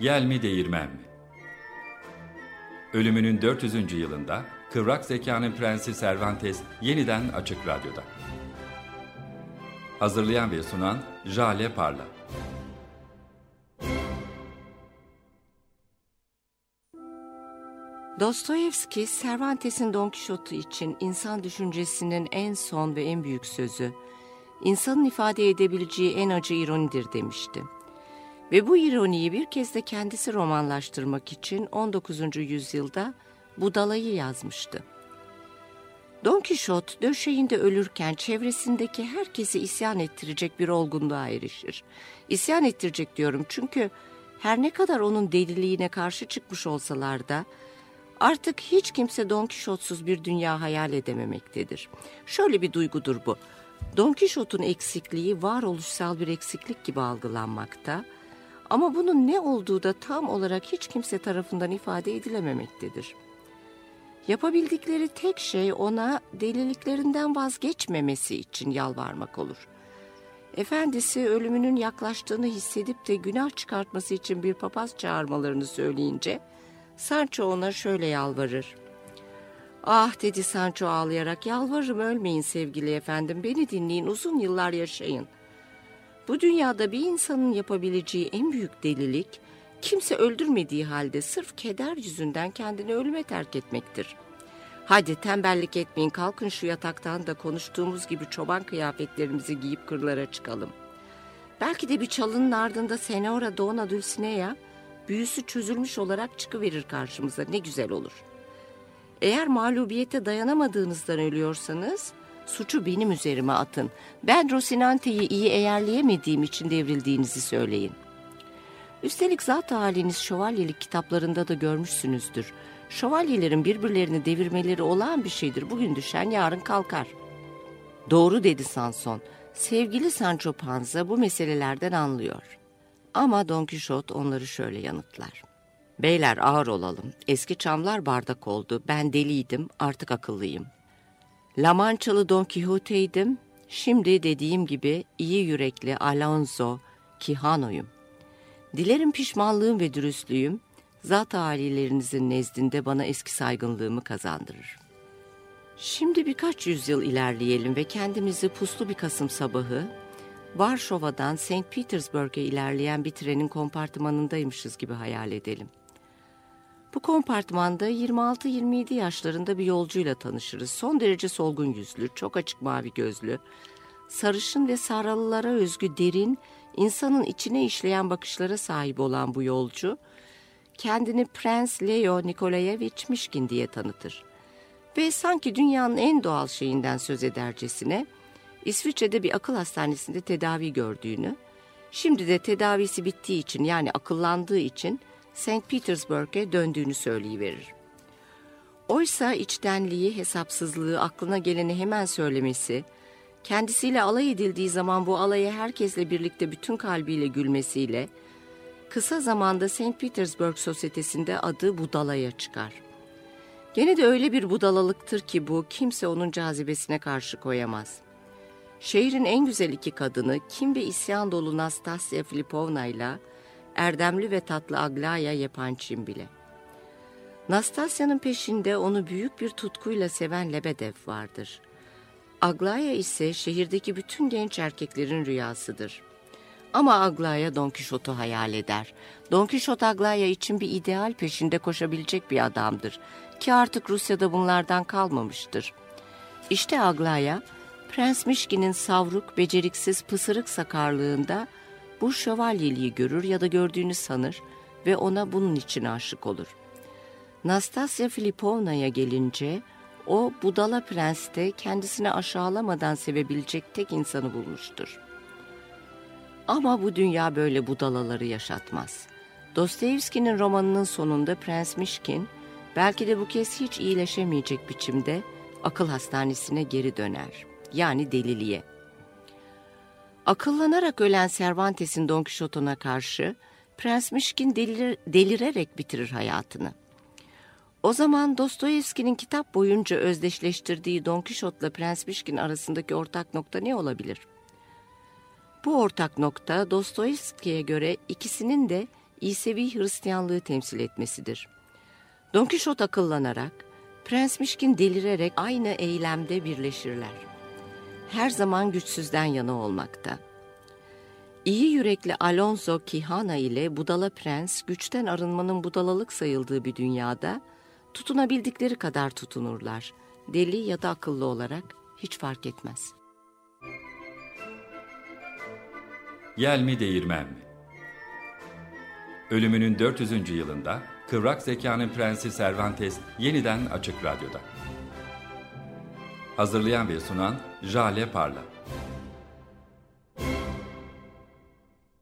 Yel mi değirmen mi? Ölümünün 400. yılında Kıvrak Zekanın Prensi Cervantes yeniden Açık Radyo'da. Hazırlayan ve sunan Jale Parla. Dostoyevski, Cervantes'in Don Quixote için insan düşüncesinin en son ve en büyük sözü, insanın ifade edebileceği en acı ironidir demişti. Ve bu ironiyi bir kez de kendisi romanlaştırmak için 19. yüzyılda Budalayı yazmıştı. Don Quixote döşeğinde ölürken çevresindeki herkesi isyan ettirecek bir olgunluğa erişir. İsyan ettirecek diyorum çünkü her ne kadar onun deliliğine karşı çıkmış olsalar da artık hiç kimse Don Quixote'suz bir dünya hayal edememektedir. Şöyle bir duygudur bu. Don Quixote'un eksikliği varoluşsal bir eksiklik gibi algılanmakta ama bunun ne olduğu da tam olarak hiç kimse tarafından ifade edilememektedir. Yapabildikleri tek şey ona deliliklerinden vazgeçmemesi için yalvarmak olur. Efendisi ölümünün yaklaştığını hissedip de günah çıkartması için bir papaz çağırmalarını söyleyince Sancho ona şöyle yalvarır. Ah dedi Sancho ağlayarak yalvarırım ölmeyin sevgili efendim beni dinleyin uzun yıllar yaşayın. Bu dünyada bir insanın yapabileceği en büyük delilik kimse öldürmediği halde sırf keder yüzünden kendini ölüme terk etmektir. Hadi tembellik etmeyin kalkın şu yataktan da konuştuğumuz gibi çoban kıyafetlerimizi giyip kırlara çıkalım. Belki de bir çalının ardında Senora Dona Dulcinea büyüsü çözülmüş olarak çıkıverir karşımıza ne güzel olur. Eğer mağlubiyete dayanamadığınızdan ölüyorsanız suçu benim üzerime atın. Ben Rosinante'yi iyi eğerleyemediğim için devrildiğinizi söyleyin. Üstelik zat haliniz şövalyelik kitaplarında da görmüşsünüzdür. Şövalyelerin birbirlerini devirmeleri olağan bir şeydir. Bugün düşen yarın kalkar. Doğru dedi Sanson. Sevgili Sancho Panza bu meselelerden anlıyor. Ama Don Quixote onları şöyle yanıtlar. Beyler ağır olalım. Eski çamlar bardak oldu. Ben deliydim, artık akıllıyım. Lamançalı Don Quixote'ydim. Şimdi dediğim gibi iyi yürekli Alonso Quijano'yum. Dilerim pişmanlığım ve dürüstlüğüm zat halilerinizin nezdinde bana eski saygınlığımı kazandırır. Şimdi birkaç yüzyıl ilerleyelim ve kendimizi puslu bir Kasım sabahı Varşova'dan St. Petersburg'a ilerleyen bir trenin kompartımanındaymışız gibi hayal edelim. Bu kompartmanda 26-27 yaşlarında bir yolcuyla tanışırız. Son derece solgun yüzlü, çok açık mavi gözlü, sarışın ve sarılılara özgü derin, insanın içine işleyen bakışlara sahip olan bu yolcu, kendini Prens Leo Nikolayevich Mişkin diye tanıtır. Ve sanki dünyanın en doğal şeyinden söz edercesine, İsviçre'de bir akıl hastanesinde tedavi gördüğünü, şimdi de tedavisi bittiği için yani akıllandığı için St. Petersburg'e döndüğünü söyleyiverir. Oysa içtenliği, hesapsızlığı, aklına geleni hemen söylemesi, kendisiyle alay edildiği zaman bu alaya herkesle birlikte bütün kalbiyle gülmesiyle, kısa zamanda St. Petersburg sosyetesinde adı budalaya çıkar. Gene de öyle bir budalalıktır ki bu kimse onun cazibesine karşı koyamaz. Şehrin en güzel iki kadını Kim ve isyan dolu Nastasya Filipovna ile erdemli ve tatlı Aglaya Yepançin bile. Nastasya'nın peşinde onu büyük bir tutkuyla seven Lebedev vardır. Aglaya ise şehirdeki bütün genç erkeklerin rüyasıdır. Ama Aglaya Don Quixote'u hayal eder. Don Quixote Aglaya için bir ideal peşinde koşabilecek bir adamdır. Ki artık Rusya'da bunlardan kalmamıştır. İşte Aglaya, Prens Mişkin'in savruk, beceriksiz, pısırık sakarlığında bu şövalyeliği görür ya da gördüğünü sanır ve ona bunun için aşık olur. Nastasya Filipovna'ya gelince o budala prenste kendisini aşağılamadan sevebilecek tek insanı bulmuştur. Ama bu dünya böyle budalaları yaşatmaz. Dostoyevski'nin romanının sonunda Prens Mişkin belki de bu kez hiç iyileşemeyecek biçimde akıl hastanesine geri döner. Yani deliliğe. Akıllanarak ölen Cervantes'in Don Quixote'una karşı Prens Mişkin delir, delirerek bitirir hayatını. O zaman Dostoyevski'nin kitap boyunca özdeşleştirdiği Don Quixote'la Prens Mişkin arasındaki ortak nokta ne olabilir? Bu ortak nokta Dostoyevski'ye göre ikisinin de İsevi Hristiyanlığı temsil etmesidir. Don Kişot akıllanarak, Prens Mişkin delirerek aynı eylemde birleşirler. Her zaman güçsüzden yana olmakta. İyi yürekli Alonso Kihana ile Budala Prens güçten arınmanın budalalık sayıldığı bir dünyada tutunabildikleri kadar tutunurlar. Deli ya da akıllı olarak hiç fark etmez. Yel mi değirmen mi? Ölümünün 400. yılında Kıvrak Zekanın Prensi Cervantes yeniden Açık Radyo'da. Hazırlayan ve sunan Jale Parla.